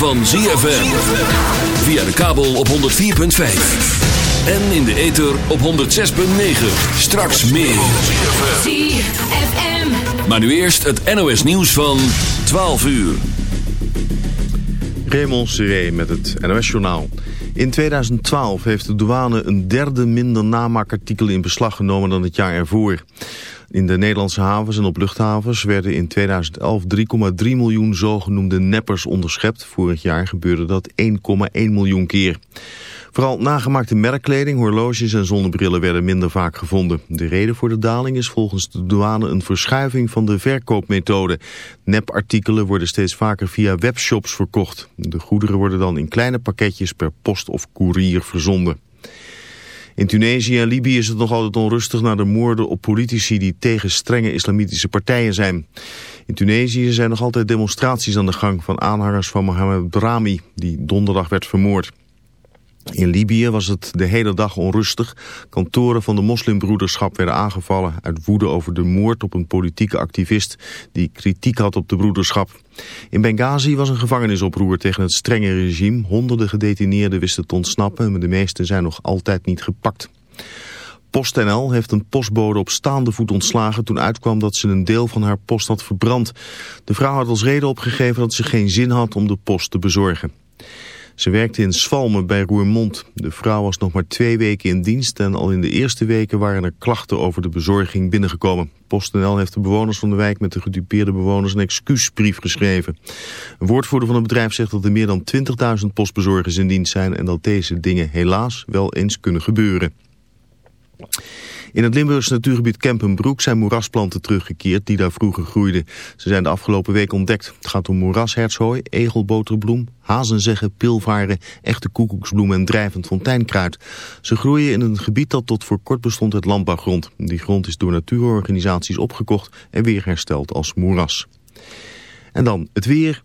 van ZFM. Via de kabel op 104.5. En in de ether op 106.9. Straks meer. ZFM. Maar nu eerst het NOS nieuws van 12 uur. Raymond Seré met het NOS-journaal. In 2012 heeft de douane een derde minder namaakartikelen in beslag genomen dan het jaar ervoor. In de Nederlandse havens en op luchthavens werden in 2011 3,3 miljoen zogenoemde neppers onderschept. Vorig jaar gebeurde dat 1,1 miljoen keer. Vooral nagemaakte merkkleding, horloges en zonnebrillen werden minder vaak gevonden. De reden voor de daling is volgens de douane een verschuiving van de verkoopmethode. Nepartikelen worden steeds vaker via webshops verkocht. De goederen worden dan in kleine pakketjes per post of koerier verzonden. In Tunesië en Libië is het nog altijd onrustig na de moorden op politici die tegen strenge islamitische partijen zijn. In Tunesië zijn nog altijd demonstraties aan de gang van aanhangers van Mohamed Brahmi, die donderdag werd vermoord. In Libië was het de hele dag onrustig. Kantoren van de moslimbroederschap werden aangevallen uit woede over de moord op een politieke activist die kritiek had op de broederschap. In Benghazi was een gevangenisoproer tegen het strenge regime. Honderden gedetineerden wisten te ontsnappen, maar de meesten zijn nog altijd niet gepakt. PostNL heeft een postbode op staande voet ontslagen toen uitkwam dat ze een deel van haar post had verbrand. De vrouw had als reden opgegeven dat ze geen zin had om de post te bezorgen. Ze werkte in Swalmen bij Roermond. De vrouw was nog maar twee weken in dienst en al in de eerste weken waren er klachten over de bezorging binnengekomen. PostNL heeft de bewoners van de wijk met de gedupeerde bewoners een excuusbrief geschreven. Een woordvoerder van het bedrijf zegt dat er meer dan 20.000 postbezorgers in dienst zijn en dat deze dingen helaas wel eens kunnen gebeuren. In het Limburgse natuurgebied Kempenbroek zijn moerasplanten teruggekeerd die daar vroeger groeiden. Ze zijn de afgelopen week ontdekt. Het gaat om moerashertshooi, egelboterbloem, hazenzeggen, pilvaren, echte koekoeksbloem en drijvend fonteinkruid. Ze groeien in een gebied dat tot voor kort bestond uit landbouwgrond. Die grond is door natuurorganisaties opgekocht en weer hersteld als moeras. En dan het weer.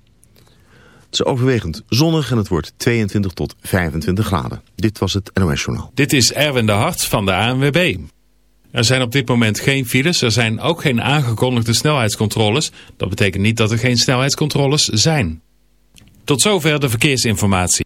Overwegend zonnig en het wordt 22 tot 25 graden. Dit was het NOS Journaal. Dit is Erwin de Hart van de ANWB. Er zijn op dit moment geen files. Er zijn ook geen aangekondigde snelheidscontroles. Dat betekent niet dat er geen snelheidscontroles zijn. Tot zover de verkeersinformatie.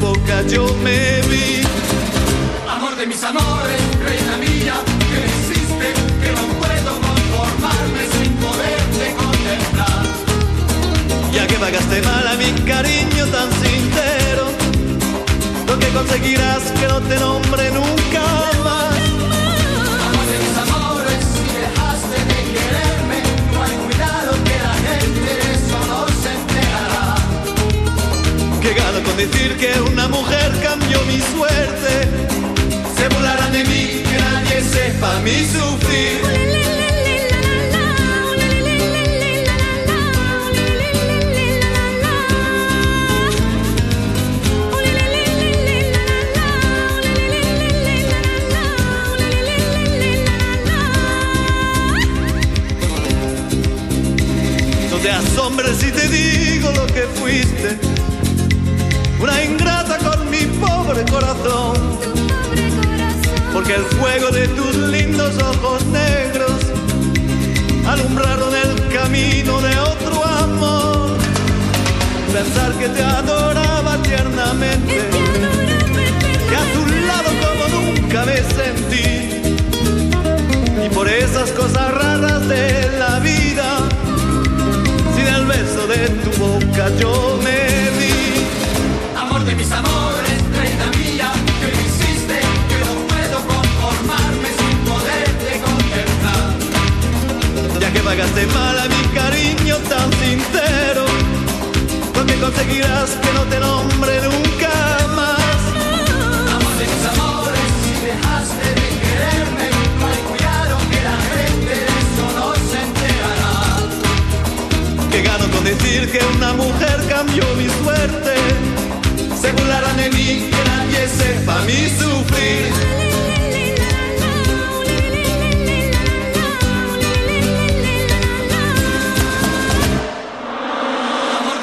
boca yo me vi. Amor de mis amores, reina mía, que me hiciste que no puedo conformarme sin poderte contemplar. Ya que pagaste mal a mi cariño tan sincero, lo que conseguirás que no te nombre nunca más.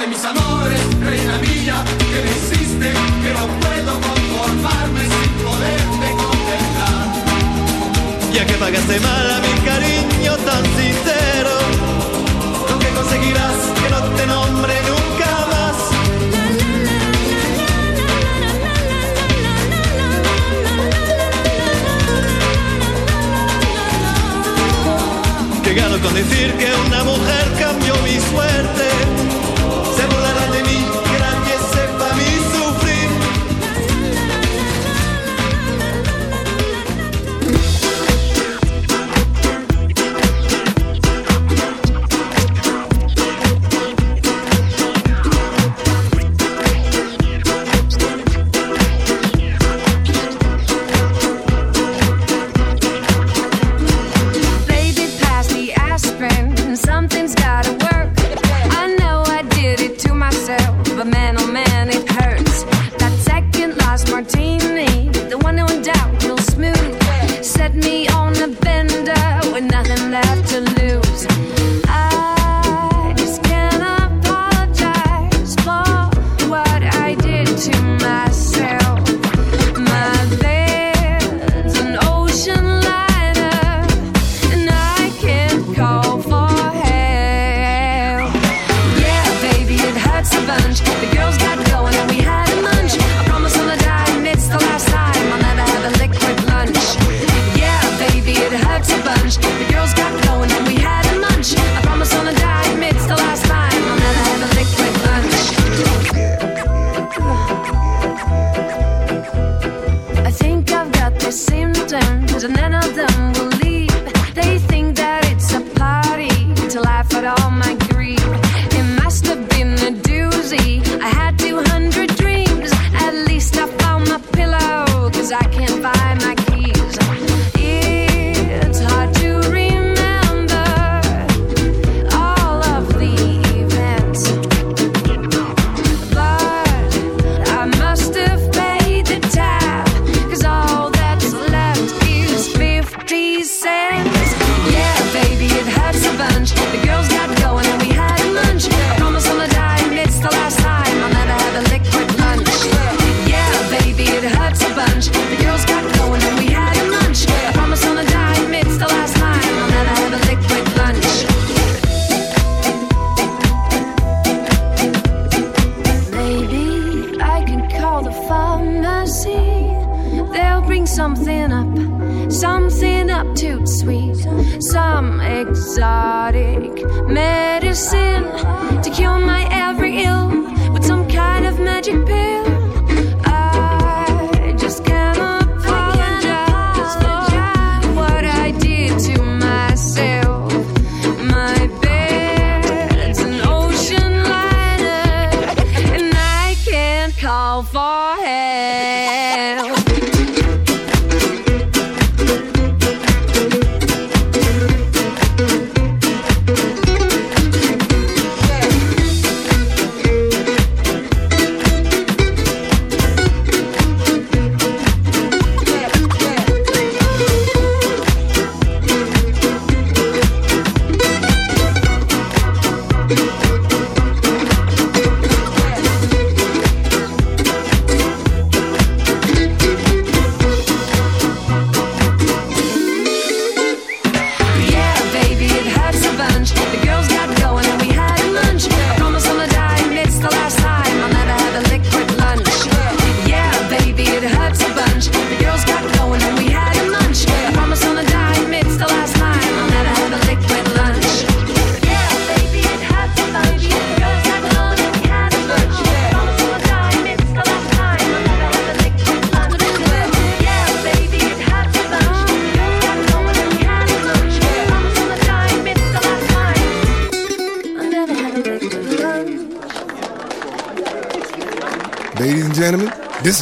mis amores, reina mía, que me hiciste, que no puedo conformarme sin poderte contemplar. Ya que pagaste mal a mi cariño tan sincero, lo que conseguirás que no te nombre nunca más. Que gano con decir que un amor and then of them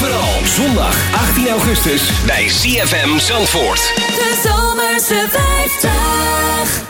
vooral. Zondag 18 augustus bij CFM Zandvoort. De Zomerse 50.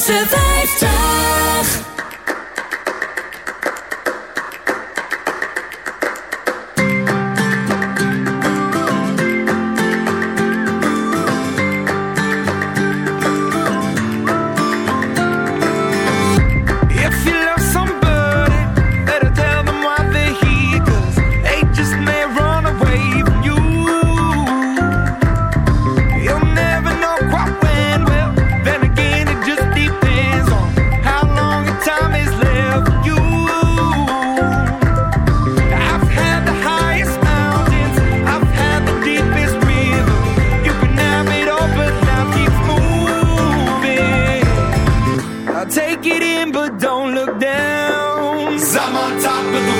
050 down. i I'm on top of the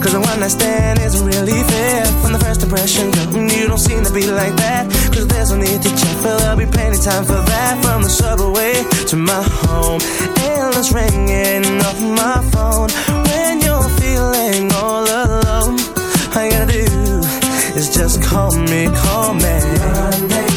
Cause the one I stand isn't really fair. From the first impression, girl, you don't seem to be like that. Cause there's no need to check, but there'll be plenty time for that. From the subway to my home Endless ringing off my phone. When you're feeling all alone All you gotta do is just call me, call me.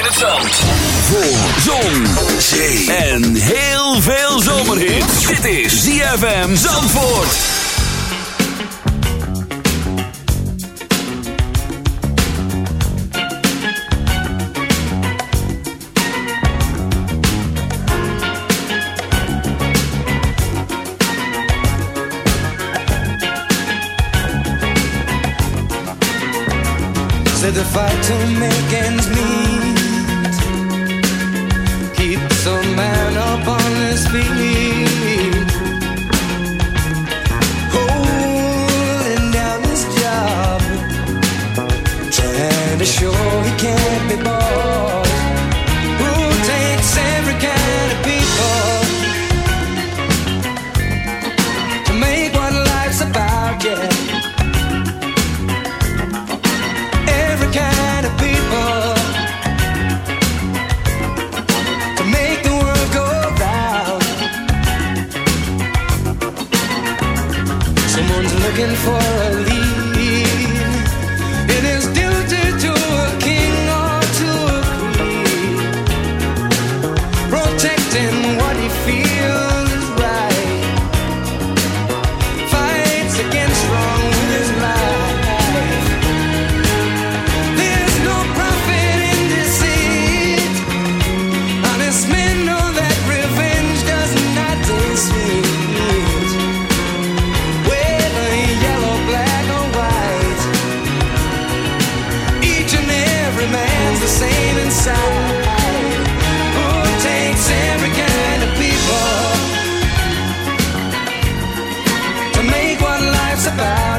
in het zand. Voor zon, zee en heel veel zomerhit. Dit is ZFM Zandvoort. Said the fight to make it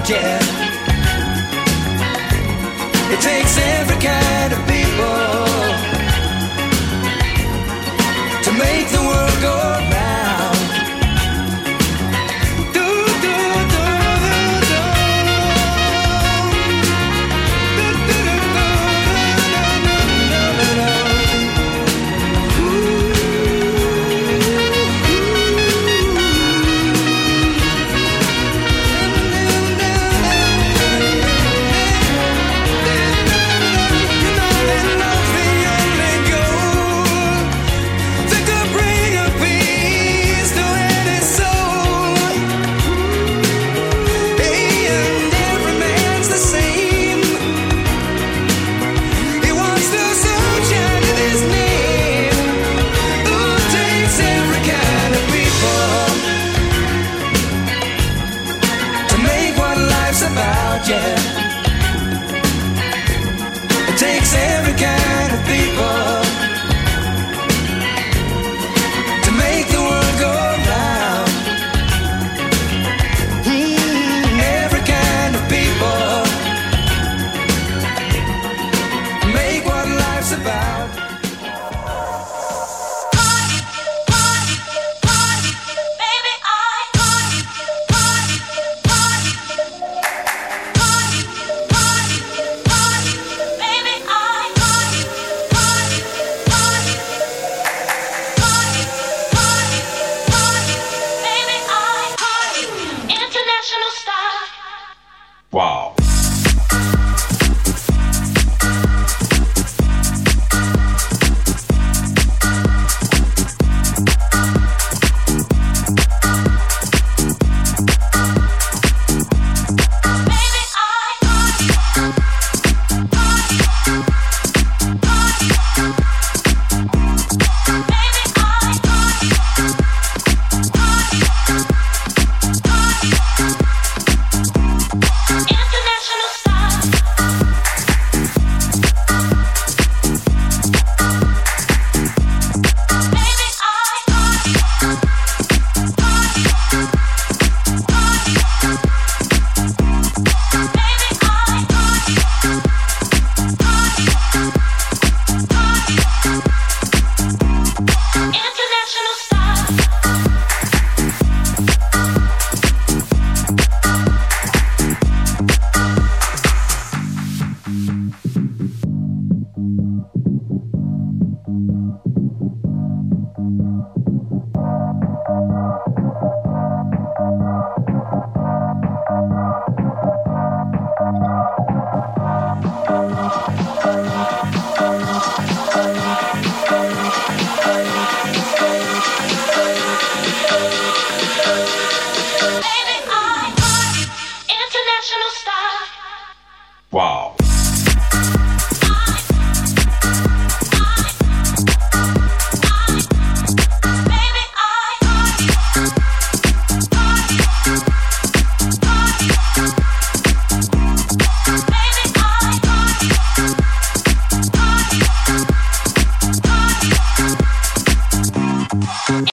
Yeah, It takes every kind of beat.